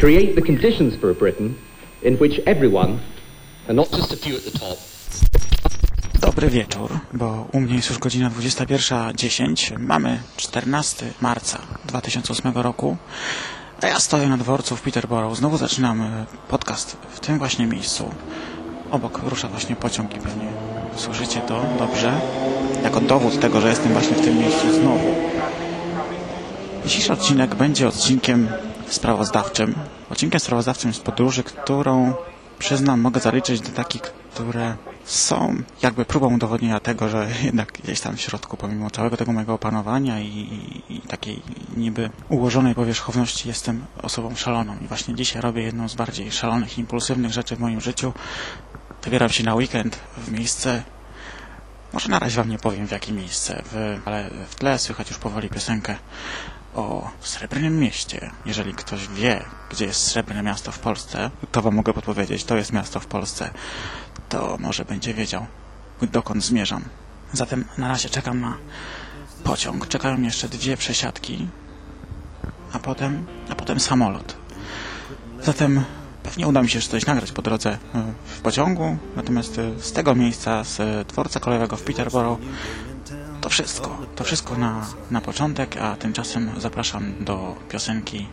create the conditions for a Britain in which everyone, and not just a few at the top, Dobry wieczór, bo u mnie jest już godzina 21.10. Mamy 14 marca 2008 roku, a ja stoję na dworcu w Peterborough. Znowu zaczynam podcast w tym właśnie miejscu. Obok rusza właśnie pociąg i pewnie słyszycie to dobrze. Jako dowód tego, że jestem właśnie w tym miejscu znowu. Dzisiejszy odcinek będzie odcinkiem sprawozdawczym. Odcinkiem sprawozdawczym z podróży, którą przyznam mogę zaliczyć do takich, które są jakby próbą udowodnienia tego, że jednak gdzieś tam w środku, pomimo całego tego mojego opanowania i, i, takiej niby ułożonej powierzchowności, jestem osobą szaloną. I właśnie dzisiaj robię jedną z bardziej szalonych, impulsywnych rzeczy w moim życiu. Wybieram się na weekend w miejsce, może na razie wam nie powiem w jakie miejsce, w, ale w tle słychać już powoli piosenkę o Srebrnym Mieście. Jeżeli ktoś wie, gdzie jest Srebrne Miasto w Polsce, to wam mogę podpowiedzieć, to jest miasto w Polsce. To może będzie wiedział, dokąd zmierzam. Zatem na razie czekam na pociąg. Czekają jeszcze dwie przesiadki, a potem, a potem samolot. Zatem pewnie uda mi się coś nagrać po drodze e, w pociągu, natomiast e, z tego miejsca, z e, dworca kolejowego w Peterborough, to wszystko. To wszystko na, na początek, a tymczasem zapraszam do piosenki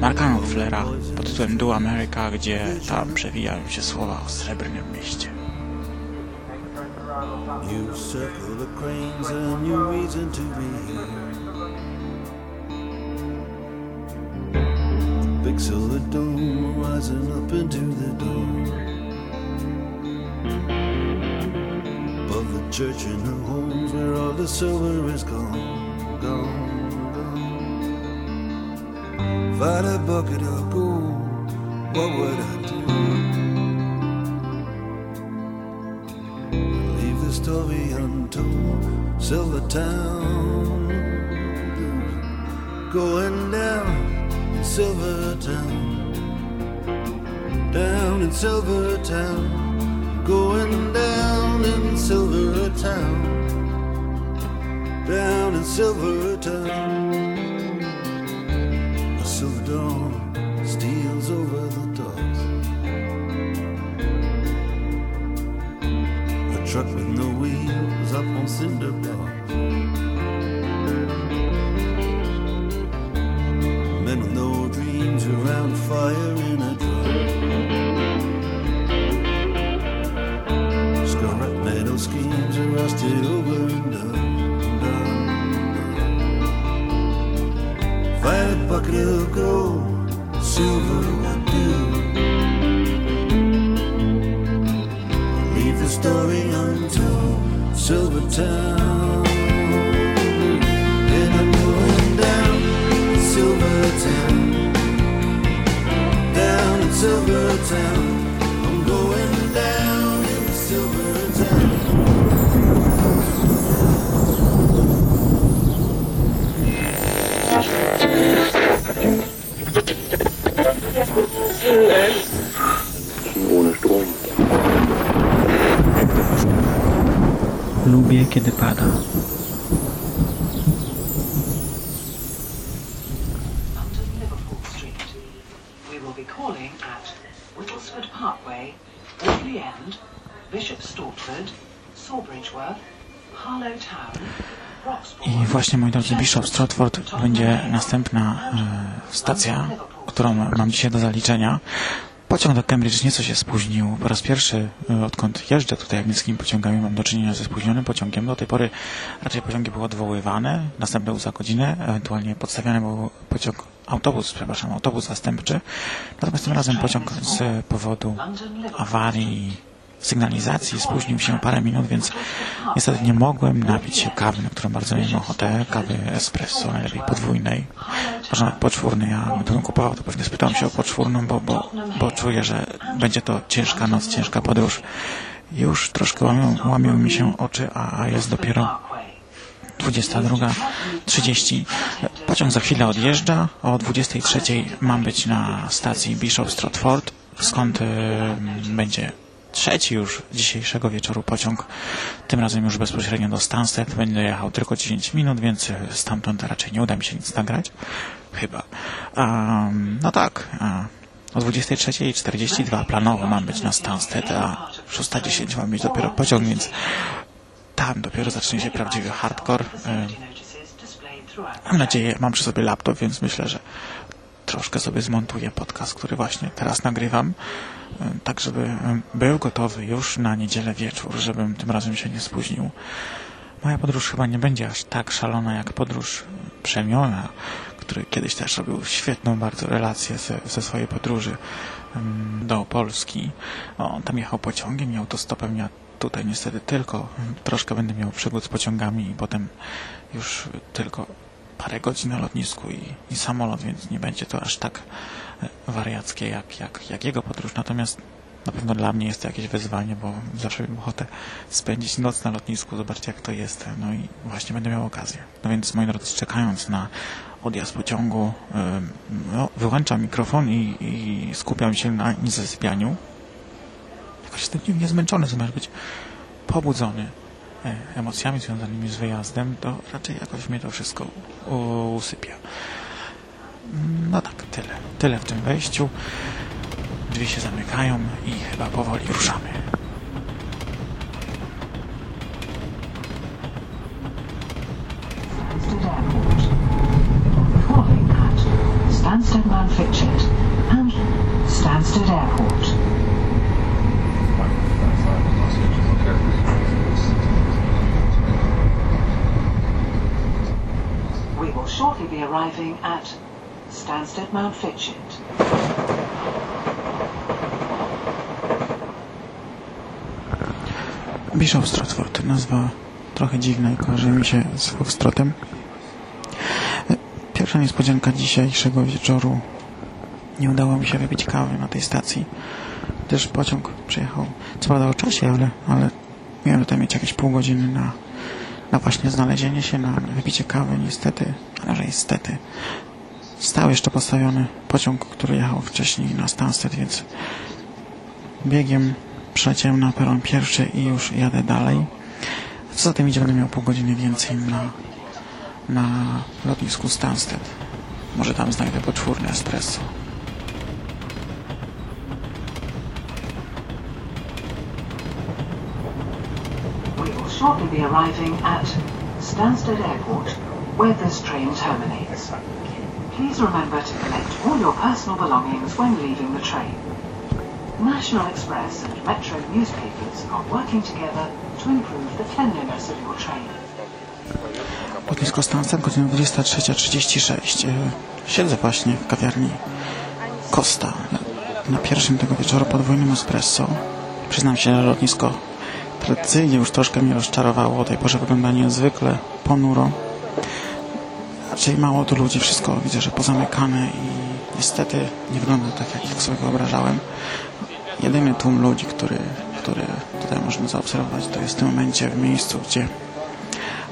Marka Knopflera pod tytułem Do America, gdzie tam przewijają się słowa o Srebrnym Mieście. You circle the cranes and you reason to be here. Big silver dome rising up into the dome. Church and the homes where all the silver is gone, gone, gone. Had a bucket of gold, what would I do? Leave the story untold. Silver Town, going down in Silver Town, down in Silver Town, going down in Silver Town, down in Silver Town. A silver dawn steals over the docks. A truck with no wheels up on cinder blocks. Lubię, kiedy pada. Właśnie, moi drodzy, Bishop Stratford będzie następna e, stacja, którą mam dzisiaj do zaliczenia. Pociąg do Cambridge nieco się spóźnił. Po raz pierwszy, e, odkąd jeżdżę tutaj miejskimi pociągami, mam do czynienia ze spóźnionym pociągiem. Do tej pory raczej pociągi były odwoływane, następne za godzinę, ewentualnie podstawiany był pociąg, autobus, przepraszam, autobus zastępczy. Natomiast tym razem pociąg z powodu awarii sygnalizacji spóźnił się parę minut, więc niestety nie mogłem napić się kawy, na którą bardzo miałem ochotę, kawy espresso, najlepiej podwójnej, może nawet poczwórnej, a gdybym kupował, to pewnie spytałem się o poczwórną, bo, bo, bo czuję, że będzie to ciężka noc, ciężka podróż. Już troszkę łamią, łamią mi się oczy, a a jest dopiero 22.30. Pociąg za chwilę odjeżdża. O 23.00 mam być na stacji Bishop Stratford, skąd y, będzie trzeci już dzisiejszego wieczoru pociąg, tym razem już bezpośrednio do Stansted. Będę jechał tylko 10 minut, więc stamtąd raczej nie uda mi się nic nagrać. Chyba. Um, no tak. O 23.42 planowo mam być na Stansted, a 6.10 mam mieć dopiero pociąg, więc tam dopiero zacznie się prawdziwy hardcore. Mam nadzieję, mam przy sobie laptop, więc myślę, że troszkę sobie zmontuję podcast, który właśnie teraz nagrywam, tak żeby był gotowy już na niedzielę wieczór, żebym tym razem się nie spóźnił. Moja podróż chyba nie będzie aż tak szalona jak podróż Przemiona, który kiedyś też robił świetną bardzo relację ze, ze swojej podróży do Polski. On tam jechał pociągiem i autostopem, ja tutaj niestety tylko troszkę będę miał przygód z pociągami i potem już tylko parę godzin na lotnisku i, i samolot, więc nie będzie to aż tak wariackie jak, jak, jak jego podróż. Natomiast na pewno dla mnie jest to jakieś wyzwanie, bo zawsze mam ochotę spędzić noc na lotnisku, zobaczyć jak to jest. No i właśnie będę miał okazję. No więc moi drodzy, czekając na odjazd pociągu, no, wyłączam mikrofon i, i skupiam się na niezasypianiu. Jakoś jestem dziwnie zmęczony, zamiast być pobudzony emocjami związanymi z wyjazdem, to raczej jakoś mnie to wszystko usypia. No tak, tyle. Tyle w tym wejściu. Drzwi się zamykają i chyba powoli ruszamy. Calling at Stansted Manfitchett and Stansted Airport. We will shortly be arriving at Stansted Mount Fitchett. Bishop Stratford, nazwa trochę dziwna i kojarzy mi się z Foxtrotem. Pierwsza niespodzianka dzisiejszego wieczoru. Nie udało mi się wypić kawy na tej stacji. Też pociąg przyjechał, co prawda o czasie, ale, ale miałem tutaj mieć jakieś pół godziny na, na właśnie znalezienie się, na wypicie kawy. Niestety, ale że niestety, stał jeszcze postawiony pociąg, który jechał wcześniej na Stansted, więc biegiem przeleciałem na peron pierwszy i już jadę dalej. Co za tym idzie, będę miał pół godziny więcej na, na lotnisku Stansted. Może tam znajdę poczwórny espresso. Shortly be arriving at Stansted Airport, where this train terminates. Please remember to collect all your personal belongings when leaving the train. National Express and Metro newspapers are working together to improve the cleanliness of your train. Lotnisko Stansted, godzina 23.36. Siedzę właśnie w kawiarni Costa na pierwszym tego wieczoru podwójnym espresso. Przyznam się, że lotnisko tradycyjnie już troszkę mnie rozczarowało. O tej porze wygląda niezwykle ponuro. Raczej mało tu ludzi, wszystko widzę, że pozamykane i niestety nie wygląda tak, jak sobie wyobrażałem. Jedyny tłum ludzi, który, który tutaj można zaobserwować, to jest w tym momencie w miejscu, gdzie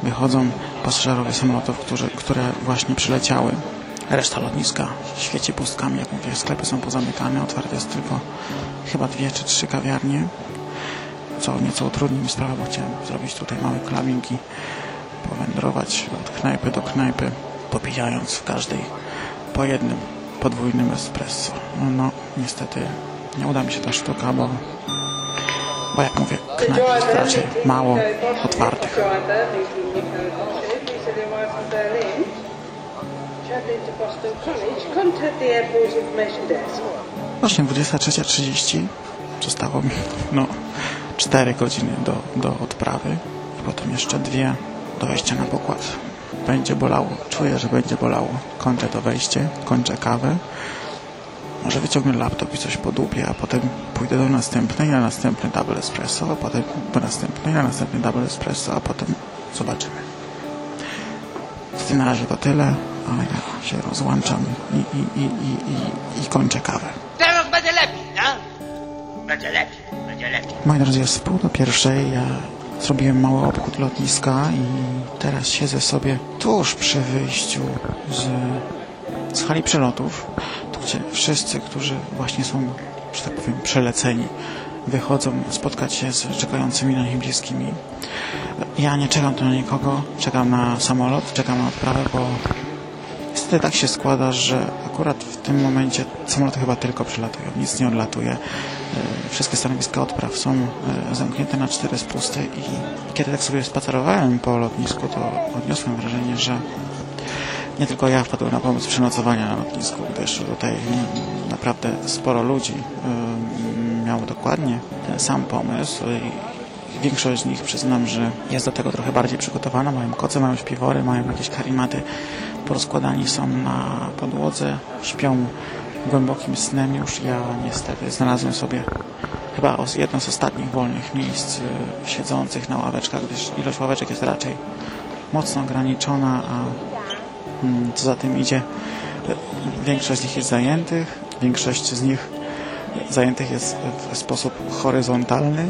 wychodzą pasażerowie samolotów, którzy, które właśnie przyleciały. Reszta lotniska świeci pustkami, jak mówię, sklepy są pozamykane, otwarte jest tylko chyba dwie czy trzy kawiarnie, co nieco utrudni mi sprawę, bo chciałem zrobić tutaj mały klubing i powędrować od knajpy do knajpy, popijając w każdej po jednym podwójnym espresso. No, no niestety nie uda mi się ta sztuka, bo, bo jak mówię, knajp jest raczej mało otwartych. Właśnie 23.30 zostało mi no 4 godziny do, do odprawy i potem jeszcze dwie do wejścia na pokład. Będzie bolało, czuję, że będzie bolało. Kończę to wejście, kończę kawę. Może wyciągnę laptop i coś podupię, a potem pójdę do następnej, na następny double espresso, a potem do następnej, na następny double espresso, a potem zobaczymy. Na razie to tyle, a ja się rozłączam i, i, i, i, i, i kończę kawę. Będzie lepiej, będzie lepiej. Moi drodzy, jest pół do pierwszej. Ja zrobiłem mały obchód lotniska i teraz siedzę sobie tuż przy wyjściu z, z hali przelotów, tu gdzie wszyscy, którzy właśnie są, że tak powiem, przeleceni, wychodzą spotkać się z czekającymi na nich bliskimi. Ja nie czekam tu na nikogo, czekam na samolot, czekam na odprawę, bo niestety tak się składa, że akurat w tym momencie samoloty chyba tylko przylatują, nic nie odlatuje. E, Wszystkie stanowiska odpraw są e, zamknięte na cztery spusty i kiedy tak sobie spacerowałem po lotnisku, to odniosłem wrażenie, że nie tylko ja wpadłem na pomysł przenocowania na lotnisku, gdyż tutaj naprawdę sporo ludzi ym, miało dokładnie ten sam pomysł większość z nich przyznam, że jest do tego trochę bardziej przygotowana. Mają koce, mają śpiwory, mają jakieś karimaty, porozkładani są na podłodze, śpią głębokim snem już. Ja niestety znalazłem sobie chyba jedno z ostatnich wolnych miejsc y, siedzących na ławeczkach, gdyż ilość ławeczek jest raczej mocno ograniczona, a Mm, Co za tym idzie, większość z nich jest zajętych, większość z nich zajętych jest w sposób horyzontalny.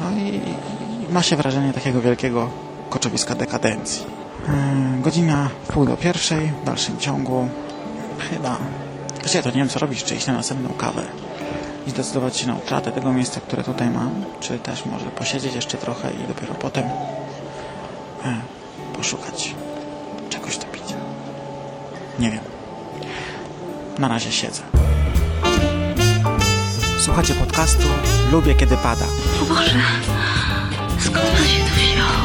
No i ma się wrażenie takiego wielkiego koczowiska dekadencji. Mm, Godzina pół do pierwszej, w dalszym ciągu chyba, wiesz, ja to nie wiem co robić, czy iść na następną kawę i zdecydować się na utratę tego miejsca, które tutaj mam, czy też może posiedzieć jeszcze trochę i dopiero potem e, poszukać czegoś do picia. Nie wiem. Na razie siedzę. Słuchacie podcastu Lubię kiedy pada. O Boże, skąd pan się tu wziął?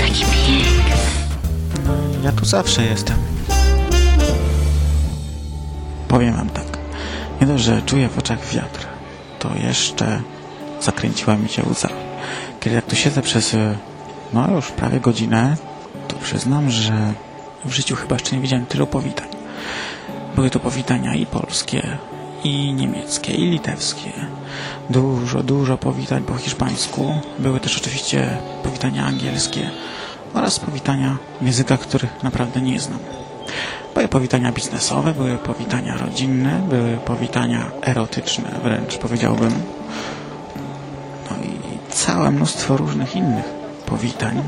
Taki piękny. Ja tu zawsze jestem. Powiem wam tak. Nie dość, że czuję w oczach wiatr, to jeszcze zakręciła mi się łza. Kiedy jak tu siedzę przez, no już prawie godzinę, to przyznam, że w życiu chyba jeszcze nie widziałem tylu powitań. Były to powitania i polskie, i niemieckie, i litewskie. Dużo, dużo powitań po hiszpańsku. Były też oczywiście powitania angielskie oraz powitania w językach, których naprawdę nie znam. Były powitania biznesowe, były powitania rodzinne, były powitania erotyczne, wręcz powiedziałbym. No i całe mnóstwo różnych innych powitań.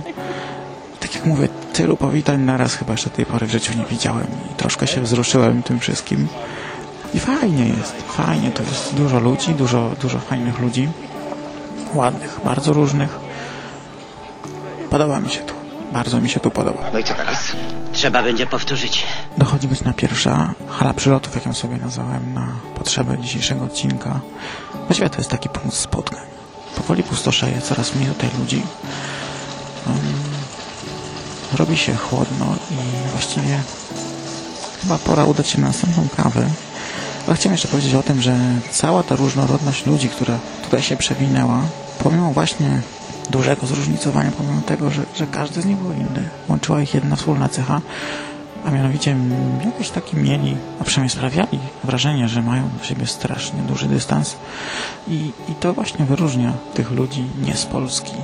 Tak jak mówię, tylu powitań naraz chyba jeszcze tej pory w życiu nie widziałem i troszkę się wzruszyłem tym wszystkim. I fajnie jest, fajnie, to jest dużo ludzi, dużo, dużo fajnych ludzi, ładnych, bardzo różnych. Podoba mi się tu, bardzo mi się tu podoba. No i co teraz? Trzeba będzie powtórzyć. Dochodzi godzina pierwsza, hala przylotów, jak ją sobie nazwałem, na potrzebę dzisiejszego odcinka. Właściwie to jest taki punkt spotkań. Powoli pustoszeje, coraz mniej tutaj ludzi. Um, robi się chłodno i właściwie chyba pora udać się na następną kawę. Ale chciałem jeszcze powiedzieć o tym, że cała ta różnorodność ludzi, która tutaj się przewinęła, pomimo właśnie dużego zróżnicowania, pomimo tego, że, że każdy z nich był inny, łączyła ich jedna wspólna cecha, a mianowicie jakoś taki mieli, a przynajmniej sprawiali wrażenie, że mają do siebie strasznie duży dystans i, i to właśnie wyróżnia tych ludzi nie z Polski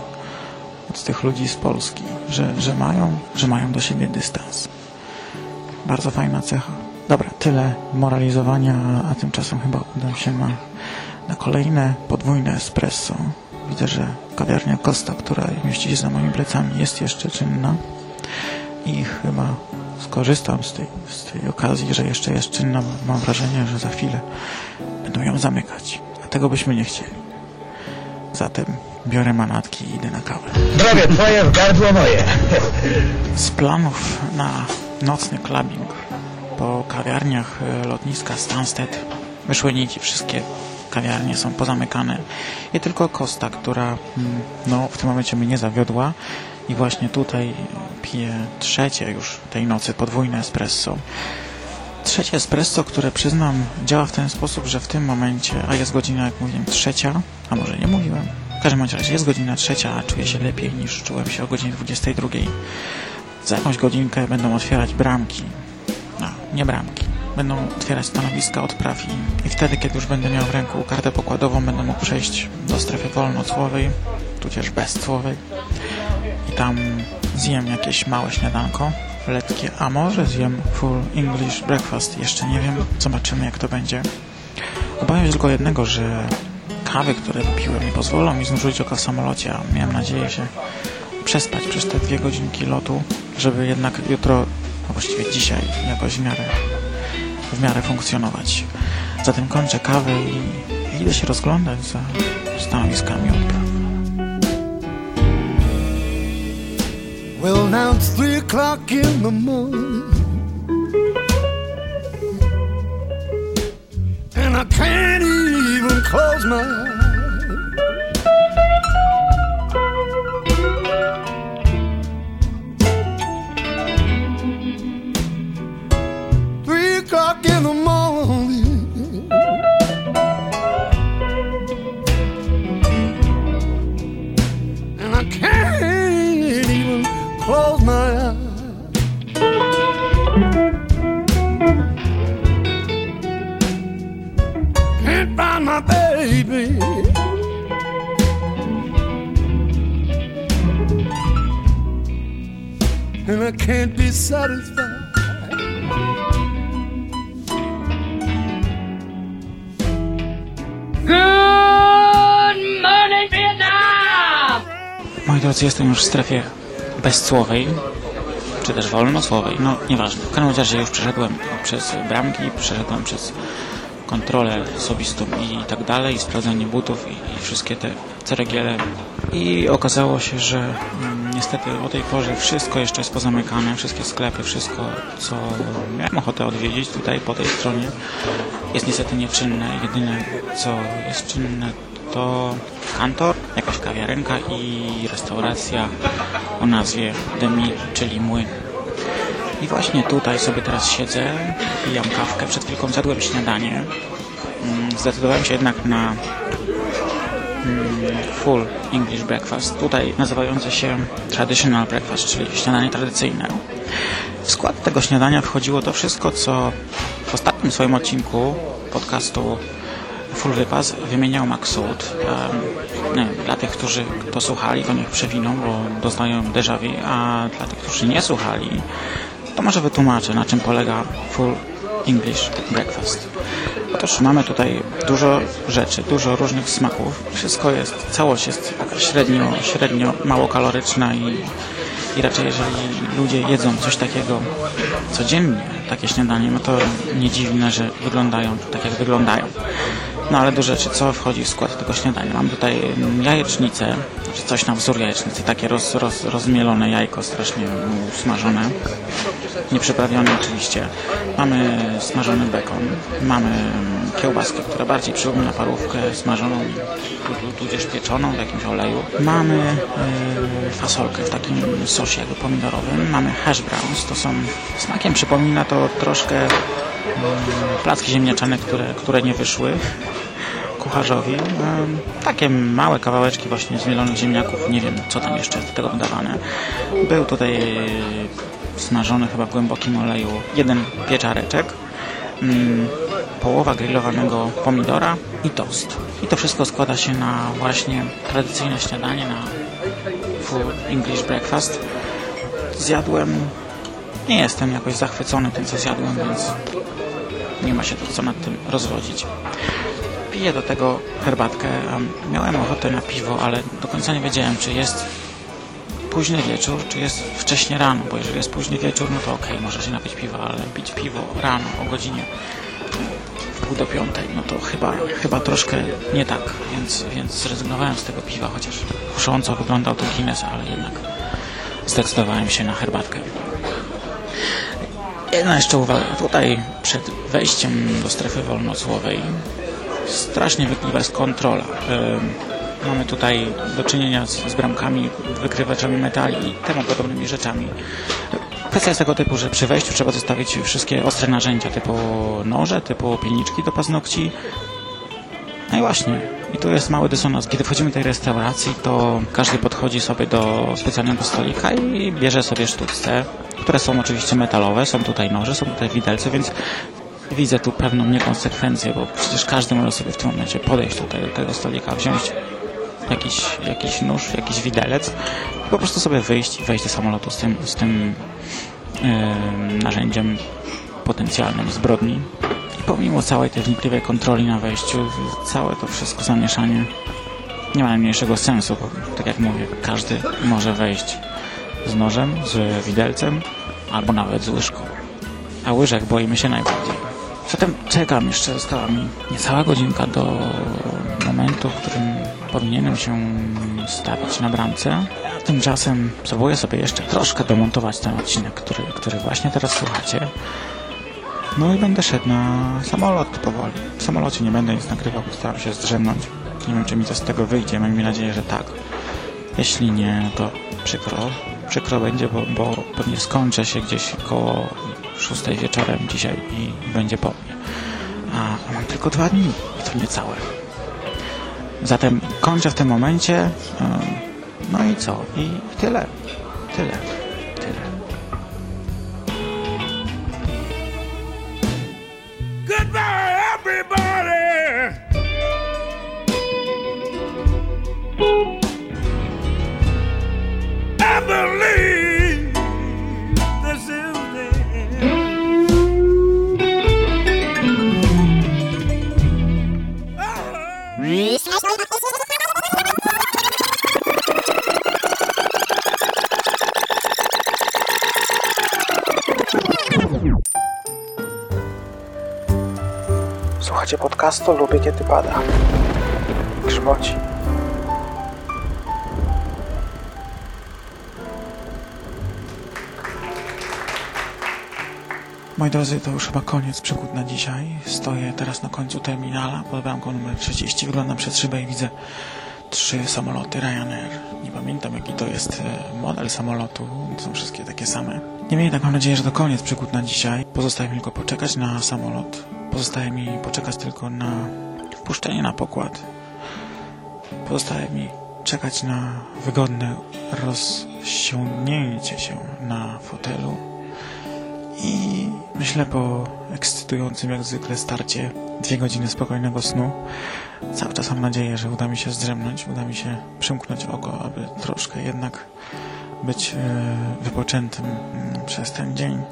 od tych ludzi z Polski, że, że, mają, że mają do siebie dystans. Bardzo fajna cecha. Dobra, tyle moralizowania, a tymczasem chyba udam się na, na kolejne podwójne espresso. Widzę, że kawiarnia Costa, która mieści się za moimi plecami, jest jeszcze czynna i chyba skorzystam z tej, z tej okazji, że jeszcze jest czynna. bo Mam wrażenie, że za chwilę będą ją zamykać, a tego byśmy nie chcieli. Zatem biorę manatki i idę na kawę. Drogie twoje w gardło moje. Z planów na nocny clubbing po kawiarniach e, lotniska Stansted wyszły nici. Wszystkie kawiarnie są pozamykane i tylko Costa, która mm, no, w tym momencie mnie nie zawiodła i właśnie tutaj piję trzecie już tej nocy podwójne espresso. Trzecie espresso, które przyznam działa w ten sposób, że w tym momencie, a jest godzina, jak mówiłem, trzecia, a może nie mówiłem, w każdym razie jest godzina trzecia, a czuję się lepiej niż czułem się o godzinie 22. Za jakąś godzinkę będą otwierać bramki. No, nie bramki. Będą otwierać stanowiska odpraw i, wtedy, kiedy już będę miał w ręku kartę pokładową, będę mógł przejść do strefy wolnocłowej, tudzież bezcłowej i tam zjem jakieś małe śniadanko letkie, a może zjem full English breakfast, jeszcze nie wiem, zobaczymy jak to będzie. Obawiam się tylko jednego, że kawy, które wypiłem nie pozwolą mi znużyć oka w samolocie, a miałem nadzieję się przespać przez te dwie godzinki lotu, żeby jednak jutro, a właściwie dzisiaj jakoś w miarę, w miarę funkcjonować. Zatem kończę kawę i, idę się rozglądać za stanowiskami odpraw. Well, now it's three o'clock in the morning. And I can't even close my eyes. Find my baby. And I can't be satisfied. Good morning, Vietnam! Moi drodzy, jestem już w strefie bezcłowej, czy też wolnocłowej, no nieważne. W każdym razie już przeszedłem przez bramki, przeszedłem przez kontrolę osobistą i tak dalej, i sprawdzenie butów i, i wszystkie te ceregiele. I okazało się, że mm, niestety o tej porze wszystko jeszcze jest pozamykane, wszystkie sklepy, wszystko co miałem ochotę odwiedzić tutaj po tej stronie jest niestety nieczynne. Jedyne co jest czynne to kantor, jakaś kawiarenka i restauracja o nazwie Demi, czyli Młyn. I właśnie tutaj sobie teraz siedzę, pijam kawkę, przed chwilką zjadłem śniadanie. Mm, Zdecydowałem się jednak na mm, full English breakfast, tutaj nazywające się traditional breakfast, czyli śniadanie tradycyjne. W skład tego śniadania wchodziło to wszystko, co w ostatnim swoim odcinku podcastu Full Wypas wymieniał Maxud. Um, dla tych, którzy to słuchali, to niech przewiną, bo doznają déjà vu, a dla tych, którzy nie słuchali, to może wytłumaczę, na czym polega Full English Breakfast. Otóż mamy tutaj dużo rzeczy, dużo różnych smaków. Wszystko jest, całość jest średnio, średnio mało kaloryczna i, i raczej jeżeli ludzie jedzą coś takiego codziennie, takie śniadanie, no to nie dziwne, że wyglądają tak jak wyglądają. No ale do rzeczy, co wchodzi w skład tego śniadania? Mam tutaj jajecznicę, coś na wzór jajecznicy, takie roz, roz, rozmielone jajko, strasznie mm, usmażone, nieprzyprawione oczywiście. Mamy smażony bekon, mamy kiełbaskę, która bardziej przypomina parówkę smażoną, tu- tu- tudzież pieczoną w jakimś oleju. Mamy e, fasolkę w takim sosie jakby pomidorowym, mamy hash browns, to są, smakiem przypomina to troszkę mm, placki ziemniaczane, które, które nie wyszły kucharzowi. Em, Takie małe kawałeczki właśnie zmielonych ziemniaków, nie wiem co tam jeszcze do tego dodawane. Był tutaj e, smażony chyba w głębokim oleju jeden pieczareczek, mm, połowa grillowanego pomidora i tost. I to wszystko składa się na właśnie tradycyjne śniadanie, na full English breakfast. Zjadłem, nie jestem jakoś zachwycony tym co zjadłem, więc nie ma się to co nad tym rozwodzić. Piję do tego herbatkę. Miałem ochotę na piwo, ale do końca nie wiedziałem, czy jest późny wieczór, czy jest wcześnie rano, bo jeżeli jest późny wieczór, no to okej, może się napić piwa, ale pić piwo rano o godzinie pół do piątej, no to chyba, chyba troszkę nie tak, więc, więc zrezygnowałem z tego piwa, chociaż kusząco wyglądał to Guinness, ale jednak zdecydowałem się na herbatkę. Jedna jeszcze uwaga. Tutaj przed wejściem do strefy wolnocłowej strasznie wykliwa jest kontrola. Ym, Mamy tutaj do czynienia z, z bramkami, wykrywaczami metali i temu podobnymi rzeczami. Kwestia jest tego typu, że przy wejściu trzeba zostawić wszystkie ostre narzędzia, typu noże, typu pilniczki do paznokci. No i właśnie, i tu jest mały dysonans. Kiedy wchodzimy do tej restauracji, to każdy podchodzi sobie do specjalnego stolika i bierze sobie sztuczce, które są oczywiście metalowe, są tutaj noże, są tutaj widelce, więc widzę tu pewną niekonsekwencję, bo przecież każdy może sobie w tym momencie podejść tutaj do tego stolika, wziąć jakiś, jakiś nóż, jakiś widelec i po prostu sobie wyjść i wejść do samolotu z tym, z tym yy, narzędziem potencjalnym zbrodni. I pomimo całej tej wnikliwej kontroli na wejściu, całe to wszystko zamieszanie nie ma najmniejszego sensu, bo tak jak mówię, każdy może wejść z nożem, z widelcem albo nawet z łyżką. A łyżek boimy się najbardziej. Zatem czekam, jeszcze została mi niecała godzinka do momentu, w którym powinienem się stawić na bramce. Tymczasem spróbuję sobie jeszcze troszkę domontować ten odcinek, który, który właśnie teraz słuchacie. No i będę szedł na samolot powoli. W samolocie nie będę nic nagrywał, staram się zdrzemnąć. Nie wiem, czy mi to z tego wyjdzie, mam nadzieję, że tak. Jeśli nie, to przykro. Przykro będzie, bo, bo pewnie skończę się gdzieś koło 6 wieczorem dzisiaj i będzie po mnie. A mam tylko dwa dni, i to niecałe. Zatem kończę w tym momencie. Ym, No i co? I. Tyle. Tyle. Podcastu, lubię kiedy pada. Grzmoci. Moi drodzy, to już chyba koniec przygód na dzisiaj. Stoję teraz na końcu terminala pod bramką numer 30. Wyglądam przez szybę i widzę trzy samoloty Ryanair. Nie pamiętam jaki to jest e, model samolotu. Są wszystkie takie same. Niemniej jednak mam nadzieję, że to koniec przygód na dzisiaj. Pozostaje mi tylko poczekać na samolot. Pozostaje mi poczekać tylko na wpuszczenie na pokład. Pozostaje mi czekać na wygodne rozsiągnięcie się na fotelu i myślę po ekscytującym jak zwykle starcie dwie godziny spokojnego snu cały czas mam nadzieję, że uda mi się zdrzemnąć, uda mi się przymknąć oko, aby troszkę jednak być e, wypoczętym mm, przez ten dzień.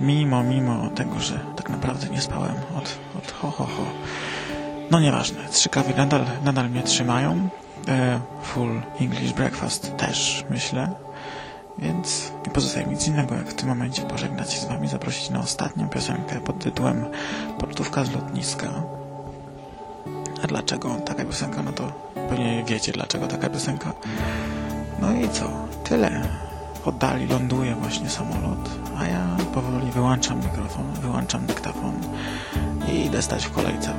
Mimo, mimo tego, że tak naprawdę nie spałem od, od ho, ho, ho. No nieważne, trzykawy nadal, nadal mnie trzymają. E, full English breakfast też, myślę. Więc nie pozostaje mi nic innego, jak w tym momencie pożegnać się z wami, zaprosić na ostatnią piosenkę pod tytułem Portówka z lotniska. A dlaczego taka piosenka? No to pewnie wiecie, dlaczego taka piosenka. No i co? Tyle. W oddali ląduje właśnie samolot, a ja powoli wyłączam mikrofon, wyłączam dyktafon i idę stać w kolejce,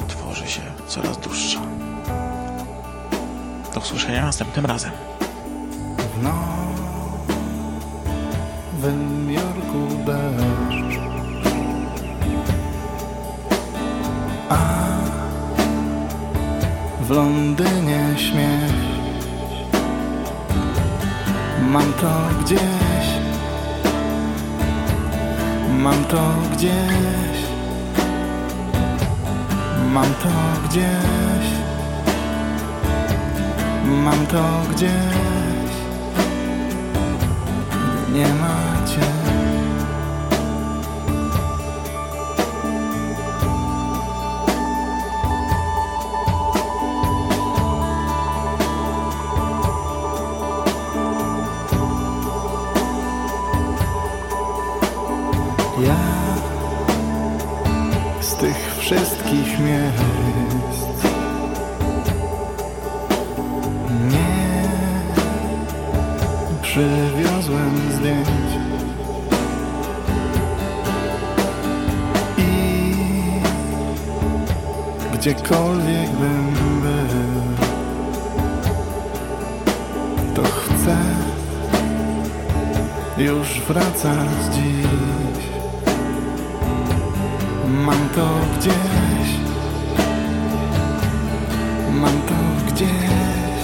bo tworzy się coraz dłuższa. Do usłyszenia następnym razem. W Nowym Jorku deszcz A w Londynie śmiech Mam to gdzieś. Mam to gdzieś. Mam to gdzieś. Mam to gdzieś. Nie macie wszystkich miejsc nie przywiozłem zdjęć i gdziekolwiek bym był, to chcę już wracać dziś. To gdzieś, mam to gdzieś,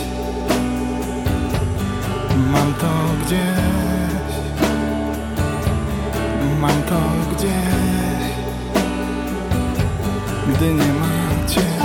mam to gdzieś, mam to gdzieś, gdy nie macie.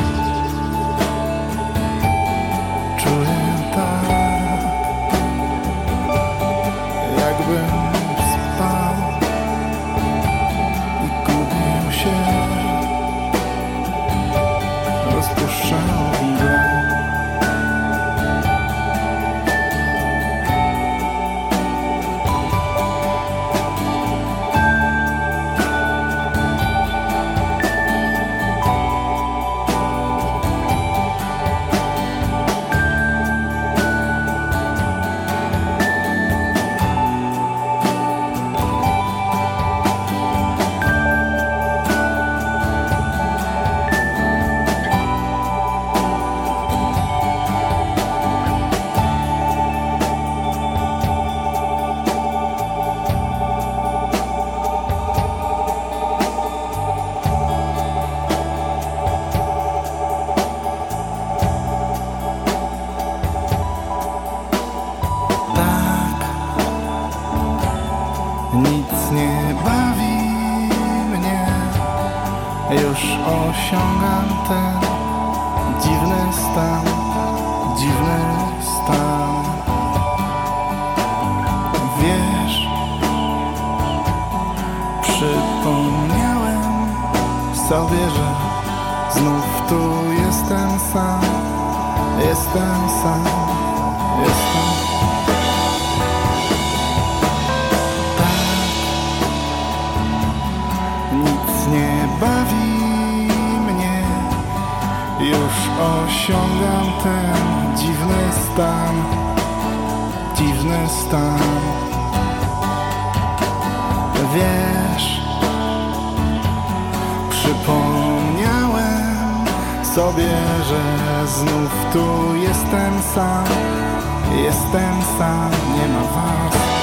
Osiągam ten dziwny stan Dziwny stan. Wiesz Przypomniałem sobie, że znów tu jestem sam. Jestem sam, nie ma was